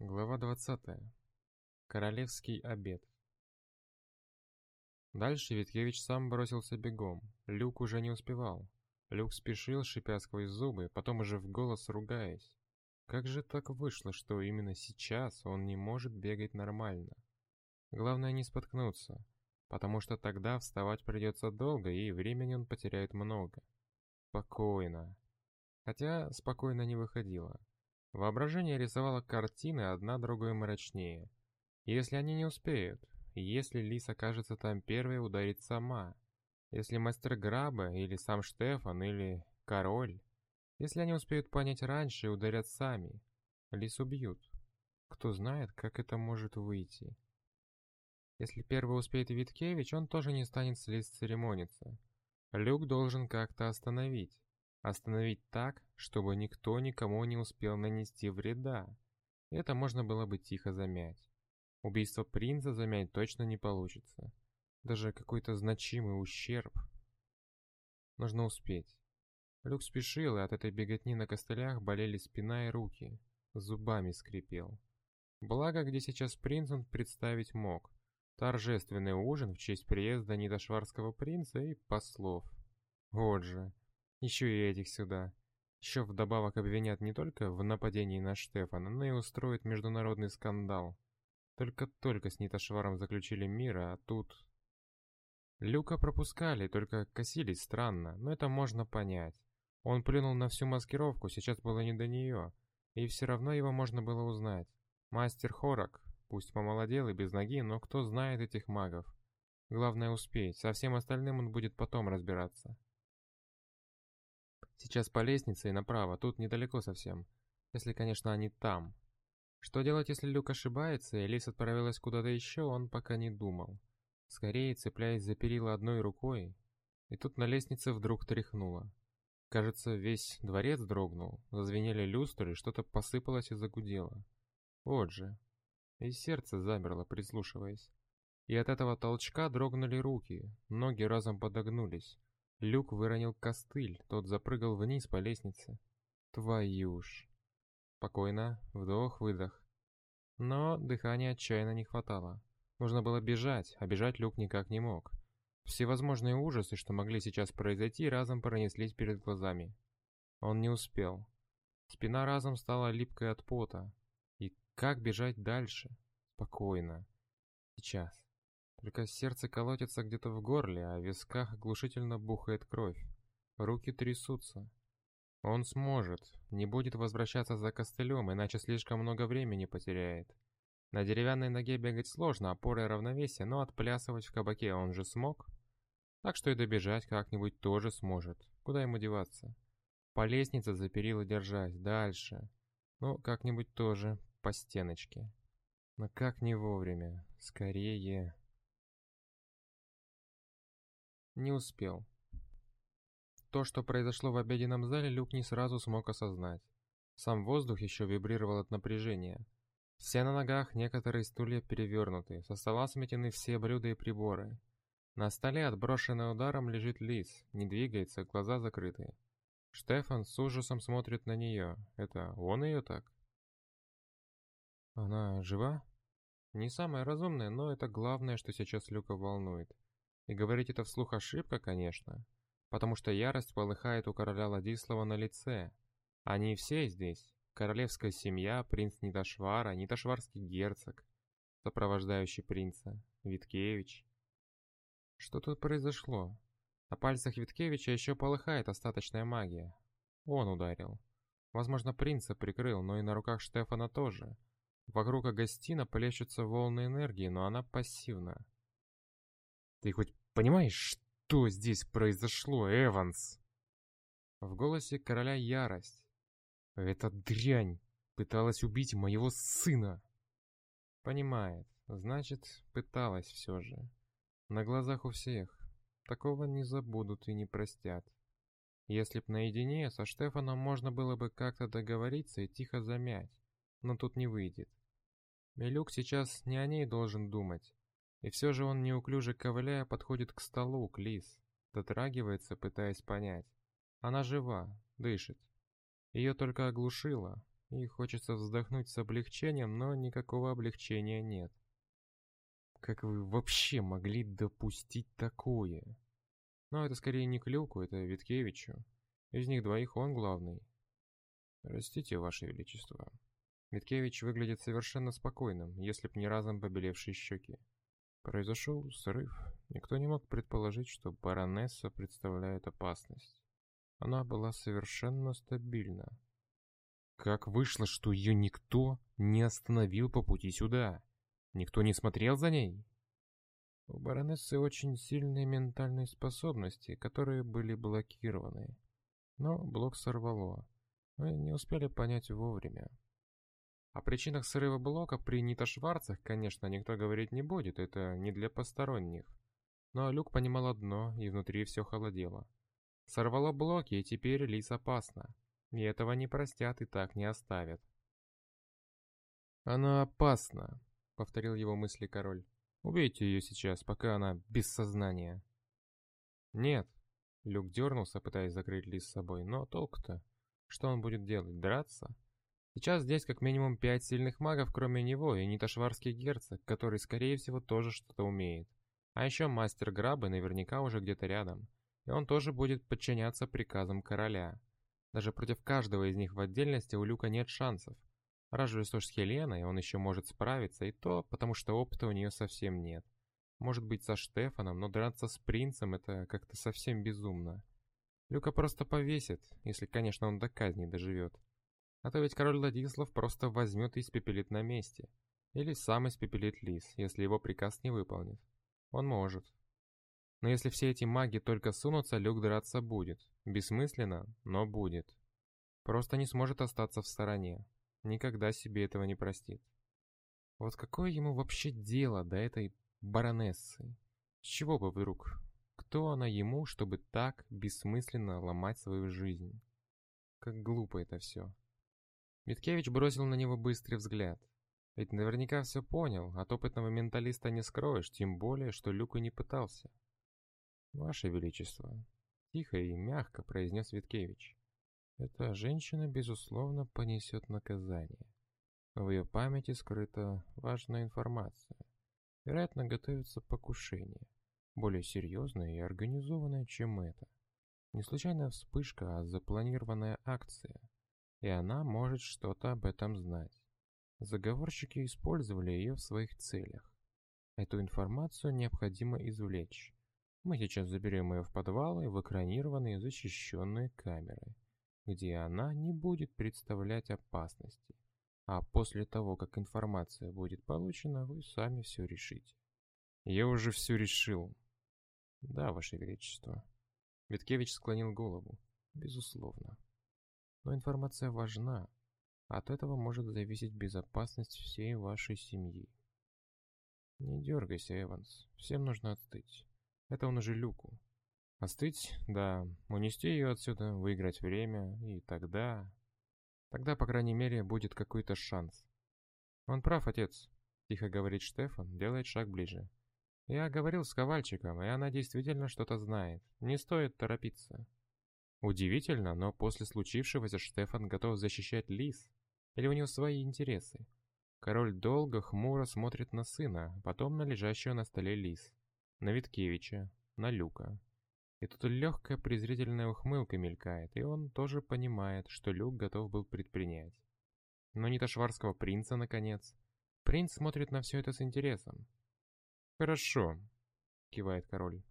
Глава 20. Королевский обед. Дальше Виткевич сам бросился бегом. Люк уже не успевал. Люк спешил, шипя сквозь зубы, потом уже в голос ругаясь. Как же так вышло, что именно сейчас он не может бегать нормально? Главное не споткнуться, потому что тогда вставать придется долго, и времени он потеряет много. Спокойно. Хотя спокойно не выходило. Воображение рисовало картины одна другой мрачнее. Если они не успеют, если Лис окажется там первой, ударит сама. Если мастер Граба, или сам Штефан, или король. Если они успеют понять раньше, ударят сами. Лис убьют. Кто знает, как это может выйти. Если первый успеет Виткевич, он тоже не станет с Лис церемониться. Люк должен как-то остановить. Остановить так, чтобы никто никому не успел нанести вреда. Это можно было бы тихо замять. Убийство принца замять точно не получится. Даже какой-то значимый ущерб. Нужно успеть. Люк спешил, и от этой беготни на костылях болели спина и руки. Зубами скрипел. Благо, где сейчас принц он представить мог. Торжественный ужин в честь приезда недошварского принца и послов. Вот же. Еще и этих сюда. Еще вдобавок обвинят не только в нападении на Штефана, но и устроят международный скандал. Только-только с Нитошваром заключили мир, а тут... Люка пропускали, только косились странно, но это можно понять. Он плюнул на всю маскировку, сейчас было не до нее, и все равно его можно было узнать. Мастер Хорок, пусть помолодел и без ноги, но кто знает этих магов. Главное успеть, со всем остальным он будет потом разбираться. Сейчас по лестнице и направо, тут недалеко совсем. Если, конечно, они там. Что делать, если Люк ошибается, и Лис отправилась куда-то еще, он пока не думал. Скорее, цепляясь за перила одной рукой, и тут на лестнице вдруг тряхнуло. Кажется, весь дворец дрогнул, зазвенели люстры, что-то посыпалось и загудело. Вот же. И сердце замерло, прислушиваясь. И от этого толчка дрогнули руки, ноги разом подогнулись. Люк выронил костыль, тот запрыгал вниз по лестнице. Твою ж. Спокойно, вдох-выдох. Но дыхания отчаянно не хватало. Нужно было бежать, а бежать Люк никак не мог. Всевозможные ужасы, что могли сейчас произойти, разом пронеслись перед глазами. Он не успел. Спина разом стала липкой от пота. И как бежать дальше? Спокойно. Сейчас. Только сердце колотится где-то в горле, а в висках оглушительно бухает кровь. Руки трясутся. Он сможет, не будет возвращаться за костылем, иначе слишком много времени потеряет. На деревянной ноге бегать сложно, опора и равновесие, но отплясывать в кабаке он же смог. Так что и добежать как-нибудь тоже сможет. Куда ему деваться? По лестнице за перила держать, дальше. Ну, как-нибудь тоже по стеночке. Но как не вовремя. Скорее... Не успел. То, что произошло в обеденном зале, Люк не сразу смог осознать. Сам воздух еще вибрировал от напряжения. Все на ногах, некоторые стулья перевернуты, со стола сметены все блюда и приборы. На столе, отброшенный ударом, лежит лис, не двигается, глаза закрыты. Штефан с ужасом смотрит на нее. Это он ее так? Она жива? Не самая разумная, но это главное, что сейчас Люка волнует. И говорить это вслух ошибка, конечно, потому что ярость полыхает у короля Ладислава на лице. Они все здесь, королевская семья, принц Нидашвара, Нидашварский герцог, сопровождающий принца, Виткевич. Что тут произошло? На пальцах Виткевича еще полыхает остаточная магия. Он ударил. Возможно, принца прикрыл, но и на руках Штефана тоже. Вокруг Агастина плещутся волны энергии, но она пассивна. «Ты хоть Понимаешь, что здесь произошло, Эванс?» В голосе короля ярость. «Эта дрянь пыталась убить моего сына!» Понимает, значит, пыталась все же. На глазах у всех. Такого не забудут и не простят. Если б наедине со Штефаном можно было бы как-то договориться и тихо замять, но тут не выйдет. Милюк сейчас не о ней должен думать, и все же он неуклюже ковыляя подходит к столу, к Лис. Дотрагивается, пытаясь понять. Она жива, дышит. Ее только оглушило. И хочется вздохнуть с облегчением, но никакого облегчения нет. Как вы вообще могли допустить такое? Но это скорее не Клюку, это Виткевичу. Из них двоих он главный. Простите, Ваше Величество. Виткевич выглядит совершенно спокойным, если б не разом побелевшие щеки. Произошел срыв. Никто не мог предположить, что баронесса представляет опасность. Она была совершенно стабильна. Как вышло, что ее никто не остановил по пути сюда? Никто не смотрел за ней? У баронессы очень сильные ментальные способности, которые были блокированы. Но блок сорвало. Мы не успели понять вовремя. О причинах срыва блока при нитошварцах, конечно, никто говорить не будет, это не для посторонних. Но Люк понимал одно, и внутри все холодело. Сорвало блоки, и теперь Лис опасна. И этого не простят и так не оставят. «Она опасна», — повторил его мысли король. «Убейте ее сейчас, пока она без сознания». «Нет», — Люк дернулся, пытаясь закрыть Лис с собой, но толк-то? Что он будет делать, драться? Сейчас здесь как минимум пять сильных магов, кроме него, и Нитошварский герцог, который, скорее всего, тоже что-то умеет. А еще мастер Грабы наверняка уже где-то рядом. И он тоже будет подчиняться приказам короля. Даже против каждого из них в отдельности у Люка нет шансов. Разве что с Хеленой он еще может справиться, и то, потому что опыта у нее совсем нет. Может быть, со Штефаном, но драться с принцем это как-то совсем безумно. Люка просто повесит, если, конечно, он до казни доживет. А то ведь король Владислав просто возьмет и испепелит на месте. Или сам испепелит лис, если его приказ не выполнит. Он может. Но если все эти маги только сунутся, Люк драться будет. Бессмысленно, но будет. Просто не сможет остаться в стороне. Никогда себе этого не простит. Вот какое ему вообще дело до этой баронессы? С чего бы вдруг? Кто она ему, чтобы так бессмысленно ломать свою жизнь? Как глупо это все. Миткевич бросил на него быстрый взгляд. Ведь наверняка все понял, от опытного менталиста не скроешь, тем более, что Люк и не пытался. «Ваше Величество», — тихо и мягко произнес Виткевич, — «эта женщина, безусловно, понесет наказание. В ее памяти скрыта важная информация. Вероятно, готовится покушение, более серьезное и организованное, чем это. Не случайная вспышка, а запланированная акция и она может что-то об этом знать. Заговорщики использовали ее в своих целях. Эту информацию необходимо извлечь. Мы сейчас заберем ее в подвалы в экранированные защищенные камеры, где она не будет представлять опасности. А после того, как информация будет получена, вы сами все решите. Я уже все решил. Да, Ваше Величество. Виткевич склонил голову. Безусловно. Но информация важна. От этого может зависеть безопасность всей вашей семьи. Не дергайся, Эванс. Всем нужно остыть. Это он уже Люку. Остыть? Да. Унести ее отсюда, выиграть время, и тогда... Тогда, по крайней мере, будет какой-то шанс. Он прав, отец. Тихо говорит Штефан, делает шаг ближе. Я говорил с Ковальчиком, и она действительно что-то знает. Не стоит торопиться. Удивительно, но после случившегося Штефан готов защищать Лис. Или у него свои интересы? Король долго, хмуро смотрит на сына, потом на лежащего на столе Лис. На Виткевича, на Люка. И тут легкая презрительная ухмылка мелькает, и он тоже понимает, что Люк готов был предпринять. Но не Ташварского принца, наконец. Принц смотрит на все это с интересом. «Хорошо», — кивает король.